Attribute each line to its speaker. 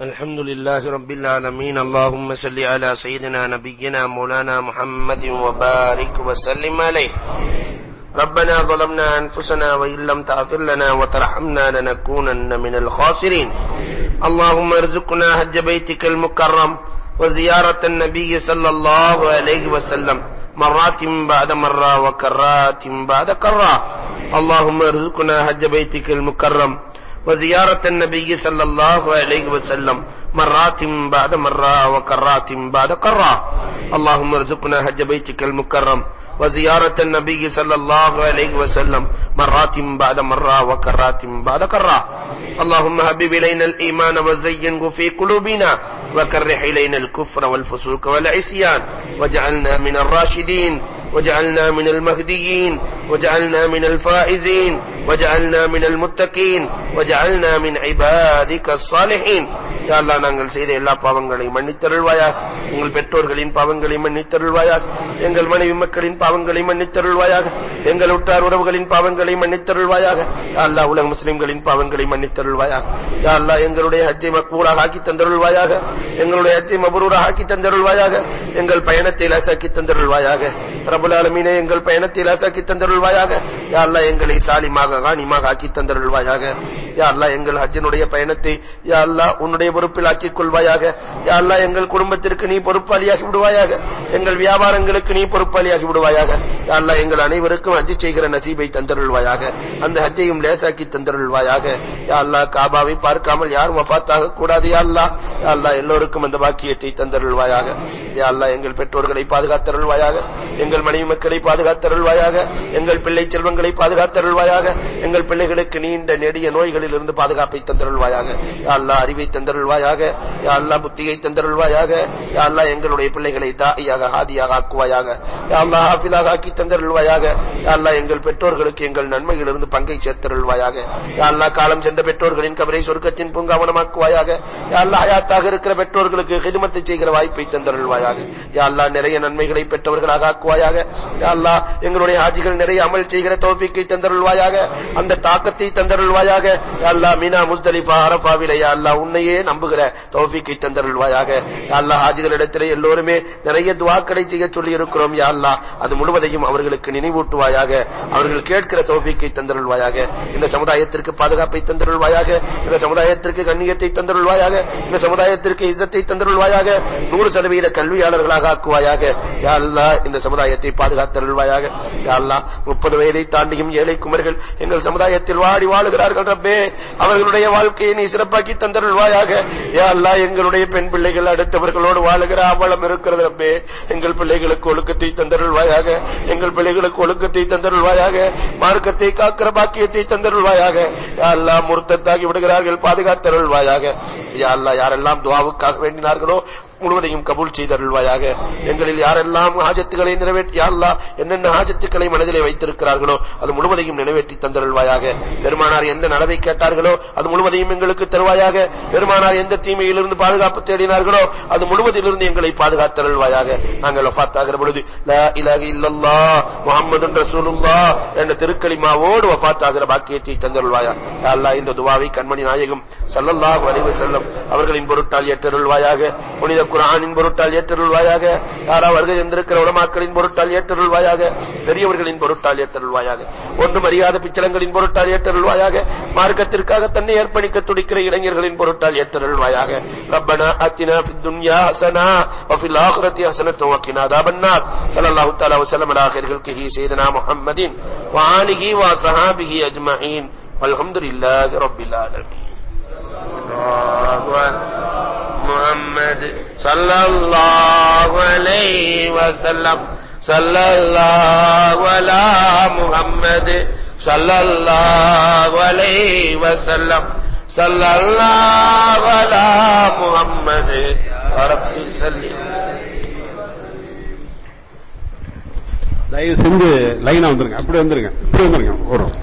Speaker 1: الحمد لله رب العالمين. اللهم صل على سيدنا نبينا مولانا محمد وبارك وسلم عليه. ربنا ظلمنا أنفسنا وإن لم تغفر لنا وترحمنا لنكونن من الخاسرين. اللهم ارزقنا حج بيتك المكرم وزيارة النبي صلى الله عليه وسلم مرات بعد مرة وكرات بعد كرة. اللهم ارزقنا حج بيتك المكرم وزيارة النبي صلى الله عليه وسلم مرات بعد مرة وكرات بعد كرة. اللهم ارزقنا حج بيتك المكرم. وزيارة النبي صلى الله عليه وسلم مرات بعد مرة وكرات بعد كرة. اللهم حبب إلينا الإيمان وزينه في قلوبنا وكره إلينا الكفر والفسوق والعصيان. واجعلنا من الراشدين. وجعلنا من المهديين. وجعلنا من الفائزين وجعلنا من المتقين وجعلنا من عبادك الصالحين யா அல்லா நாங்கள் செய்த எல்லா பாவங்களையும் மன்னித்தருள்வாயாக எங்கள் பெற்றோர்களின் பாவங்களை மன்னித்தருள்வாயாக எங்கள் மனைவி மக்களின் பாவங்களை மன்னித்தருள்வாயாக எங்கள் உற்றார் உறவுகளின் பாவங்களை மன்னித்தருள்வாயாக யா அல்லா உலக முஸ்லிம்களின் பாவங்களை மன்னித்தருள்வாயாக யா அல்லா எங்களுடைய ஹஜ்ஜை மக்பூலாக ஆக்கி தந்தருள்வாயாக எங்களுடைய ஹஜ்ஜை மபரூராக ஆக்கி தந்தருள்வாயாக எங்கள் பயணத்தை லாசாக்கி தந்தருள்வாயாக ரபுல் ஆலமீனே எங்கள் பயணத்தை லாசாக்கி தந்தருள்வாயாக யாரெல்லாம் எங்களை சாலிமாக காணிமாக ஆக்கி தந்தருள்வாயாக. யாரெல்லாம் எங்கள் ஹஜ்ஜனுடைய பயணத்தை யாரெல்லாம் உன்னுடைய பொறுப்பில் ஆக்கிக் கொள்வாயாக. யாரெல்லாம் எங்கள் குடும்பத்திற்கு நீ பொறுப்பாளியாகி விடுவாயாக. எங்கள் வியாபாரங்களுக்கு நீ பொறுப்பாளியாகி விடுவாயாக. யாரெல்லாம் எங்கள் அனைவருக்கும் ஹஜ்ஜி செய்கிற நசீபை தந்தருள்வாயாக. அந்த ஹஜ்ஜையும் லேசாக்கி தந்தருள்வாயாக. யாரெல்லாம் காபாவை பார்க்காமல் யாரும் வஃபாத்தாக கூடாது யாரெல்லாம் யா அல்லா எல்லோருக்கும் அந்த பாக்கியத்தை தந்தருள்வாயாக. யா அல்லா எங்கள் பெற்றோர்களை பாதுகாத்தருள்வாயாக. எங்கள் மனைவி மக்களை பாதுகாத்தருள்வாயாக. எங்கள் பிள்ளை செல்வங்களை பாதுகாத்தருள்வாயாக. எங்கள் பிள்ளைகளுக்கு நீண்ட நெடிய நோய்களில் இருந்து பாதுகாப்பை தந்தருள்வாயாக. யா அல்லா அறிவை தந்தருள்வாயாக. யா அல்லா புத்தியை தந்தருள்வாயாக. யா அல்லா எங்களுடைய பிள்ளைகளை தாயாக ஹாதியாக ஆக்குவாயாக. யா அல்லா ஹாஃபிலாக ஆக்கி தந்தருள்வாயாக. யா அல்லா எங்கள் பெற்றோர்களுக்கு எங்கள் நன்மையிலிருந்து பங்கை சேர்த்தருள்வாயாக. யா அல்லா காலம் சென்ற பெற்றோர்களின் கபரை சொர்க்கத்தின் பூங்காவனமாக்குவாயாக யா அல்லா ஹயாத்தாக இருக்கிற பெற்றோர்களுக்கு ஹிதமத்தை செய்கிற வாய்ப்பை தந்தருள்வாயாக. யா அல்லா நிறைய நன்மைகளை பெற்றவர்களாக ஆக்குவாயாக யா அல்லா எங்களுடைய ஹாஜிகள் நிறைய அமல் செய்கிற தோஃபிக்கை தந்தருள்வாயாக. அந்த தாக்கத்தை தந்தருள்வாயாக. யா அல்லா மீனா முஸ்தலிஃபா அரஃபாவிலே யா அல்லா உன்னையே நம்புகிற தௌஃபீக்கை தந்தருள்வாயாக. யா அல்லா ஹாஜிகளிடத்திலே எல்லோருமே நிறைய துவாக்களை செய்ய சொல்லி இருக்கிறோம் யா அல்லா அது முழுவதையும் அவர்களுக்கு நினைவூட்டுவாயாக. அவர்கள் கேட்கிற தௌஃபீக்கை தந்தருள்வாயாக. இந்த சமுதாயத்திற்கு பாதுகாப்பை தந்தருள்வாயாக. இந்த சமுதாயத்திற்கு கண்ணியத்தை தந்தருள்வாயாக. இந்த சமுதாய சமுதாயத்திற்கு இசத்தை தந்தருள்வாயாக நூறு சதவீத கல்வியாளர்களாக ஆக்குவாயாக. யாழ்லா இந்த சமுதாயத்தை பாதுகாத்தருள்வாயாக யாழ்லா முப்பது வயதை தாண்டியும் ஏழை குமர்கள் எங்கள் சமுதாயத்தில் வாடி வாழுகிறார்கள் ரப்பே. அவர்களுடைய வாழ்க்கையை நீ சிறப்பாக்கி தந்தருள்வாயாக. யாழ்லா எங்களுடைய பெண் பிள்ளைகள் அடுத்தவர்களோடு வாழுகிற அவலம் இருக்கிறது ரப்பே. எங்கள் பிள்ளைகளுக்கு ஒழுக்கத்தை தந்தருள்வாயாக. எங்கள் பிள்ளைகளுக்கு ஒழுக்கத்தை தந்தருள்வாயாக. மார்க்கத்தை காக்கிற பாக்கியத்தை தந்தருள்வாயாக. யாழ்லா அல்லா முர்த்தத்தாகி விடுகிறார்கள் பாதுகாத்தருள்வாயாக யா அல்லா யாரெல்லாம் துவாவுக்காக வேண்டினார்களோ முழுவதையும் கபூல் செய்தருள்வாயாக எங்களில் யாரெல்லாம் ஹாஜத்துகளை நிறைவேற்றி யாரெல்லாம் என்னென்ன ஹாஜத்துக்களை மனதிலே வைத்திருக்கிறார்களோ அது முழுவதையும் நிறைவேற்றி தந்தருள்வாயாக. பெருமானார் எந்த நலவை கேட்டார்களோ அது முழுவதையும் எங்களுக்கு தருவாயாக. பெருமானார் எந்த தீமையிலிருந்து பாதுகாப்பு தேடினார்களோ அது முழுவதிலிருந்து எங்களை பாதுகாத்தருள்வாயாக. நாங்கள் வஃத்தாகிற பொழுது இல்லல்லா முகமது ரசூலுல்லா என்ற திருக்களிமாவோடு வஃத்தாகிற பாக்கியத்தை தந்தருள்வாயா. அல்லாஹ் இந்த துவாவை கண்மணி நாயகம் செல்லல்லா வரைவு செல்லும் அவர்களின் பொருட்டால் எட்டருள்வாயாக புனித குரானின் பொருட்டால் ஏற்றருள்வாயாக யாரா வருகை எந்திருக்கிற உலமாக்களின் பொருட்டால் ஏற்றருள்வாயாக பெரியவர்களின் பொருட்டால் ஏற்றருள்வாயாக ஒன்றும் அறியாத பிச்சலங்களின் பொருட்டால் ஏற்றருள்வாயாக மார்க்கத்திற்காக தன்னை ஏற்பணிக்க துடிக்கிற இளைஞர்களின் பொருட்டால் ஏற்றருள்வாயாக. ரப்பனா அத்தினா துன்யா ஹசனா وفي الآخرة حسنة وقنا عذاب النار صلى الله تعالى وسلم على آخر خلقه سيدنا محمد وآله وصحابه أجمعين والحمد لله رب محمد صلى الله عليه وسلم صلى الله على محمد صلى الله عليه وسلم صلى الله على محمد رب صل
Speaker 2: தயவு செஞ்சு லைனா வந்துருங்க அப்படி வந்துருங்க இப்படி வந்துருங்க வரும்